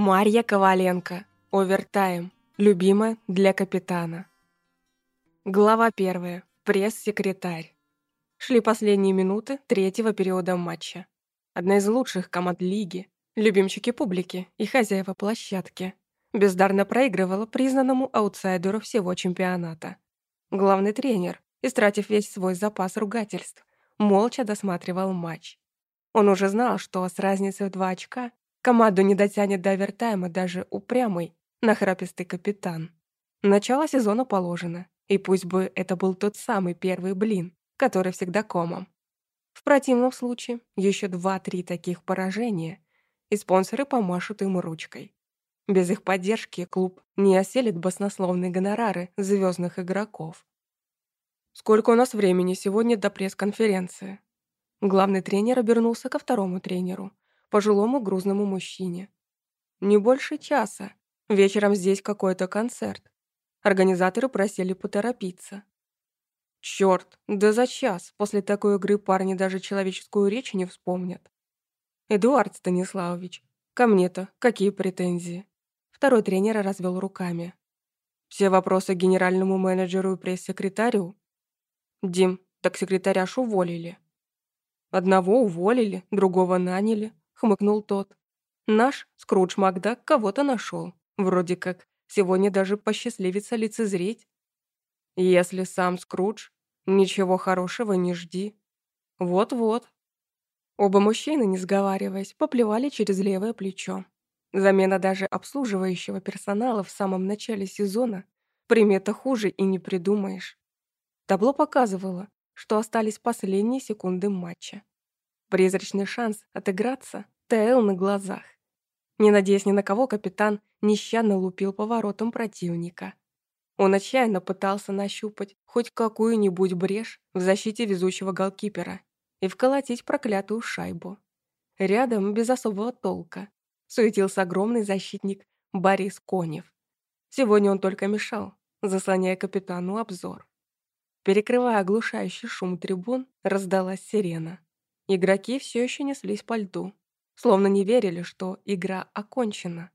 Марья Коваленко. Овертайм. Любимая для капитана. Глава первая. Пресс-секретарь. Шли последние минуты третьего периода матча. Одна из лучших команд лиги, любимчики публики и хозяева площадки, бездарно проигрывала признанному аутсайдеру всего чемпионата. Главный тренер, истратив весь свой запас ругательств, молча досматривал матч. Он уже знал, что с разницей в два очка команду не дотянет до овертайма даже упрямый, нахрапистый капитан. Начало сезона положено, и пусть бы это был тот самый первый блин, который всегда комом. В противном случае еще два-три таких поражения, и спонсоры помашут им ручкой. Без их поддержки клуб не оселит баснословные гонорары звездных игроков. «Сколько у нас времени сегодня до пресс-конференции?» Главный тренер обернулся ко второму тренеру, пожилому грузному мужчине. «Не больше часа. Вечером здесь какой-то концерт. Организаторы просили поторопиться». «Чёрт, да за час после такой игры парни даже человеческую речь не вспомнят». «Эдуард Станиславович, ко мне-то какие претензии?» Второй тренер развел руками. «Все вопросы генеральному менеджеру и пресс-секретарю?» «Дим, так секретаряш уволили». «Одного уволили, другого наняли», — хмыкнул тот. «Наш Скрудж Макдак кого-то нашел. Вроде как сегодня даже посчастливится лицезреть. Если сам Скрудж, ничего хорошего не жди. Вот-вот». Оба мужчины, не сговариваясь, поплевали через левое плечо. Замена даже обслуживающего персонала в самом начале сезона примета хуже и не придумаешь. Табло показывало, что остались последние секунды матча. Призрачный шанс отыграться таял на глазах. Не надеясь ни на кого, капитан нещадно лупил поворотом противника. Он отчаянно пытался нащупать хоть какую-нибудь брешь в защите везучего голкипера и вколотить проклятую шайбу. Рядом, без особого толка, суетился огромный защитник Борис Конев. Сегодня он только мешал, заслоняя капитану обзор. Перекрывая оглушающий шум трибун, раздалась сирена. Игроки все еще неслись по льду, словно не верили, что игра окончена.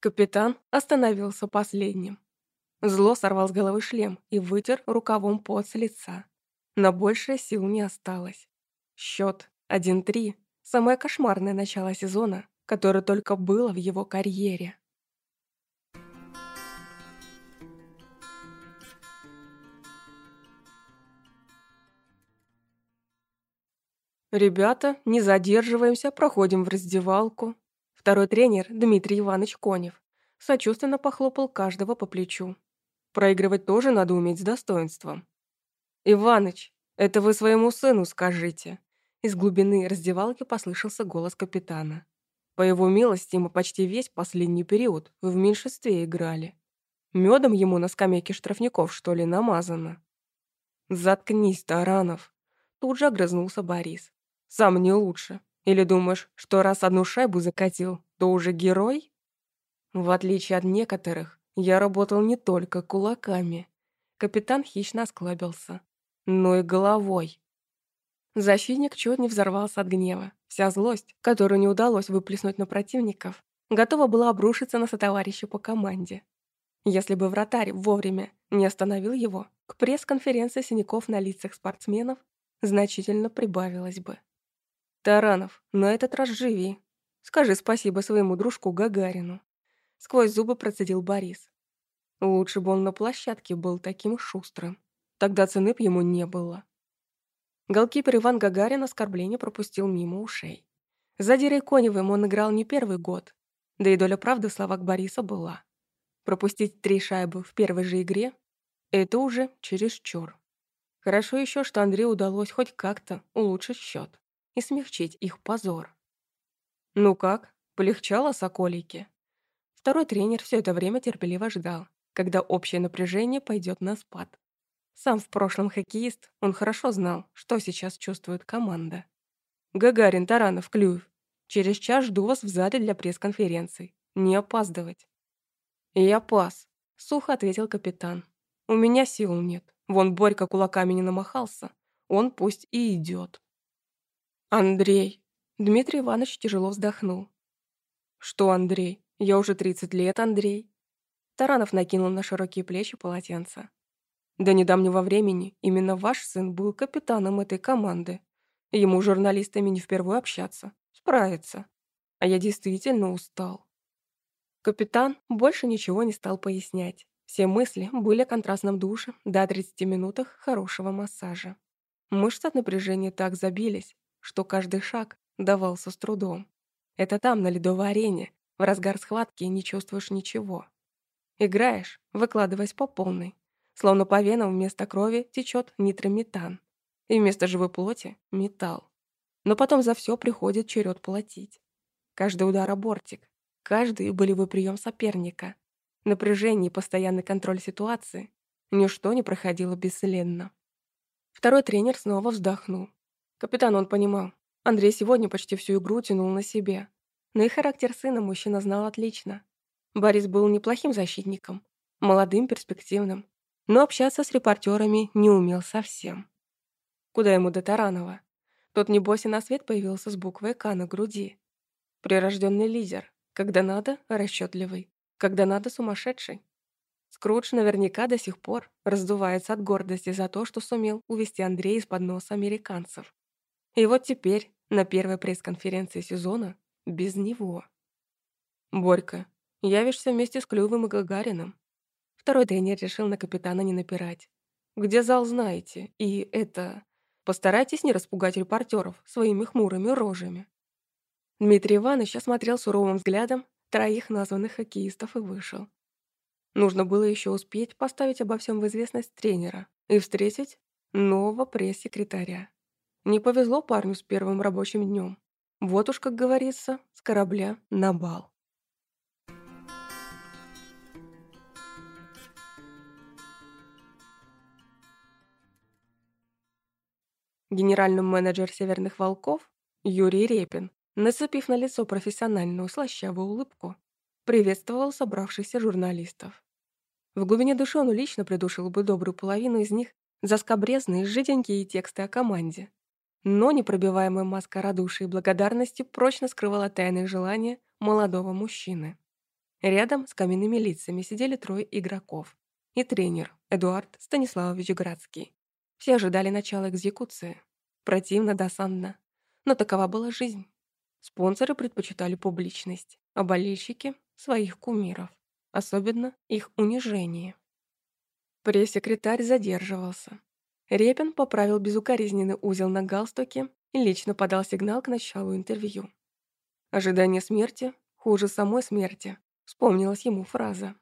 Капитан остановился последним. Зло сорвал с головы шлем и вытер рукавом пот с лица. Но больше сил не осталось. Счет 1-3 – самое кошмарное начало сезона, которое только было в его карьере. «Ребята, не задерживаемся, проходим в раздевалку». Второй тренер, Дмитрий Иванович Конев, сочувственно похлопал каждого по плечу. «Проигрывать тоже надо уметь с достоинством». «Иваныч, это вы своему сыну скажите». Из глубины раздевалки послышался голос капитана. По его милости мы почти весь последний период в меньшинстве играли. Медом ему на скамейке штрафников, что ли, намазано. «Заткнись, Таранов!» Тут же огрызнулся Борис. Сам не лучше. Или думаешь, что раз одну шайбу закатил, то уже герой? В отличие от некоторых, я работал не только кулаками. Капитан хищно осклабился, но и головой. Защитник чуть не взорвался от гнева. Вся злость, которую не удалось выплеснуть на противников, готова была обрушиться на сотоварища по команде. Если бы вратарь вовремя не остановил его, к пресс-конференции синяков на лицах спортсменов значительно прибавилось бы. Таранов, на этот раз живи. Скажи спасибо своему дружку Гагарину. Сквозь зубы процедил Борис. Лучше бы он на площадке был таким шустрым. Тогда цены б ему не было. Голкипер Иван Гагарин оскорбление пропустил мимо ушей. За Дирой Коневым он играл не первый год, да и доля правды в словах Бориса была. Пропустить три шайбы в первой же игре – это уже чересчур. Хорошо еще, что Андрею удалось хоть как-то улучшить счет и смягчить их позор. «Ну как, полегчало Соколики?» Второй тренер все это время терпеливо ждал, когда общее напряжение пойдет на спад. Сам в прошлом хоккеист, он хорошо знал, что сейчас чувствует команда. «Гагарин, Таранов, Клюев, через час жду вас в зале для пресс-конференций. Не опаздывать». «Я пас», — сухо ответил капитан. «У меня сил нет. Вон Борька кулаками не намахался. Он пусть и идет. «Андрей!» Дмитрий Иванович тяжело вздохнул. «Что, Андрей? Я уже 30 лет, Андрей». Таранов накинул на широкие плечи полотенце. До недавнего времени именно ваш сын был капитаном этой команды. Ему журналистами не впервые общаться, справиться. А я действительно устал. Капитан больше ничего не стал пояснять. Все мысли были о контрастном душе до 30 минутах хорошего массажа. Мышцы от напряжения так забились, что каждый шаг давался с трудом. Это там, на ледовой арене, в разгар схватки не чувствуешь ничего. Играешь, выкладываясь по полной, Словно по венам вместо крови течет нитрометан. И вместо живой плоти — металл. Но потом за все приходит черед платить. Каждый удар — бортик. Каждый болевой прием соперника. Напряжение и постоянный контроль ситуации. Ничто не проходило бесследно. Второй тренер снова вздохнул. Капитан он понимал. Андрей сегодня почти всю игру тянул на себе. Но и характер сына мужчина знал отлично. Борис был неплохим защитником. Молодым, перспективным но общаться с репортерами не умел совсем. Куда ему до Таранова? Тот, небось, и на свет появился с буквой «К» на груди. Прирожденный лидер. Когда надо – расчетливый. Когда надо – сумасшедший. Скрудж наверняка до сих пор раздувается от гордости за то, что сумел увести Андрея из-под носа американцев. И вот теперь, на первой пресс-конференции сезона, без него. «Борька, явишься вместе с Клювым и Гагарином. Второй тренер решил на капитана не напирать. «Где зал, знаете, и это... Постарайтесь не распугать репортеров своими хмурыми рожами». Дмитрий Иванович осмотрел суровым взглядом троих названных хоккеистов и вышел. Нужно было еще успеть поставить обо всем в известность тренера и встретить нового пресс-секретаря. Не повезло парню с первым рабочим днем. Вот уж, как говорится, с корабля на бал. Генеральный менеджер «Северных волков» Юрий Репин, нацепив на лицо профессиональную слащавую улыбку, приветствовал собравшихся журналистов. В глубине души он лично придушил бы добрую половину из них за скобрезные, жиденькие тексты о команде. Но непробиваемая маска радушия и благодарности прочно скрывала тайные желания молодого мужчины. Рядом с каменными лицами сидели трое игроков и тренер Эдуард Станиславович Градский. Все ожидали начала экзекуции. Противно, досадно. Но такова была жизнь. Спонсоры предпочитали публичность, а болельщики — своих кумиров. Особенно их унижение. Пресс-секретарь задерживался. Репин поправил безукоризненный узел на галстуке и лично подал сигнал к началу интервью. «Ожидание смерти хуже самой смерти», — вспомнилась ему фраза.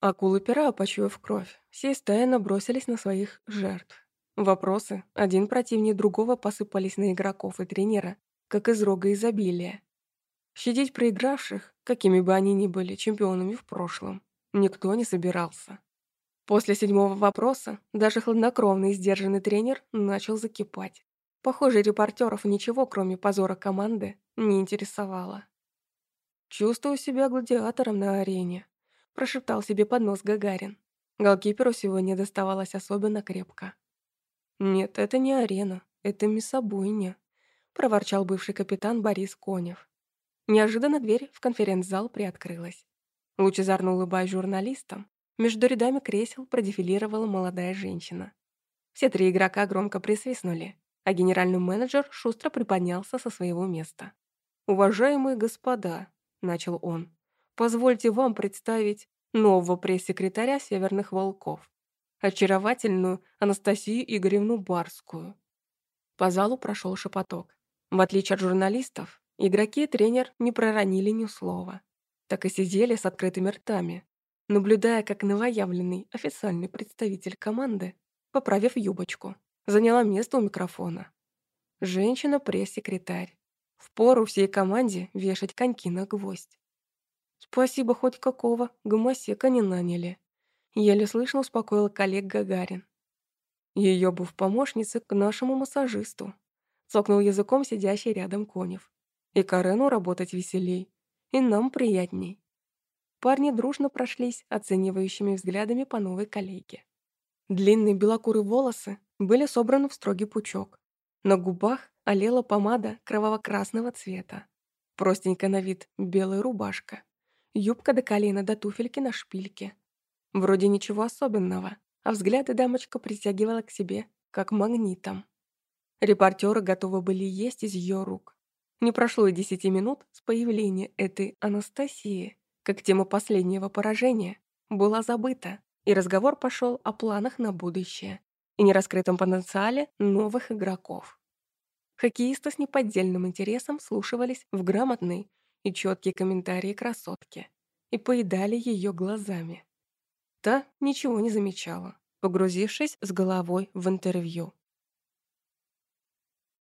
Акулы-пера, почуяв кровь, все стаи набросились на своих жертв. Вопросы, один противнее другого, посыпались на игроков и тренера, как из рога изобилия. Щадить проигравших, какими бы они ни были чемпионами в прошлом, никто не собирался. После седьмого вопроса даже хладнокровный и сдержанный тренер начал закипать. Похоже, репортеров ничего, кроме позора команды, не интересовало. «Чувствую себя гладиатором на арене», прошептал себе под нос Гагарин. Голкиперу сегодня доставалось особенно крепко. «Нет, это не арена, это мясобойня», проворчал бывший капитан Борис Конев. Неожиданно дверь в конференц-зал приоткрылась. Лучезарно улыбаясь журналистам, между рядами кресел продефилировала молодая женщина. Все три игрока громко присвистнули, а генеральный менеджер шустро приподнялся со своего места. «Уважаемые господа», — начал он, Позвольте вам представить нового пресс-секретаря «Северных волков», очаровательную Анастасию Игоревну Барскую. По залу прошел шепоток. В отличие от журналистов, игроки и тренер не проронили ни слова. Так и сидели с открытыми ртами, наблюдая, как новоявленный официальный представитель команды, поправив юбочку, заняла место у микрофона. Женщина-пресс-секретарь. Впору всей команде вешать коньки на гвоздь. Спасибо хоть какого, гомосека не наняли. Еле слышно успокоил коллег Гагарин. Ее бы в помощнице к нашему массажисту. Цокнул языком сидящий рядом Конев. И Карену работать веселей. И нам приятней. Парни дружно прошлись оценивающими взглядами по новой коллеге. Длинные белокурые волосы были собраны в строгий пучок. На губах олела помада кроваво-красного цвета. Простенькая на вид белая рубашка Юбка до колена до туфельки на шпильке. Вроде ничего особенного, а взгляды дамочка притягивала к себе, как магнитом. Репортеры готовы были есть из ее рук. Не прошло и десяти минут с появления этой Анастасии, как тема последнего поражения была забыта, и разговор пошел о планах на будущее и нераскрытом потенциале новых игроков. Хоккеисты с неподдельным интересом слушивались в грамотные и четкие комментарии красотки и поедали ее глазами. Та ничего не замечала, погрузившись с головой в интервью.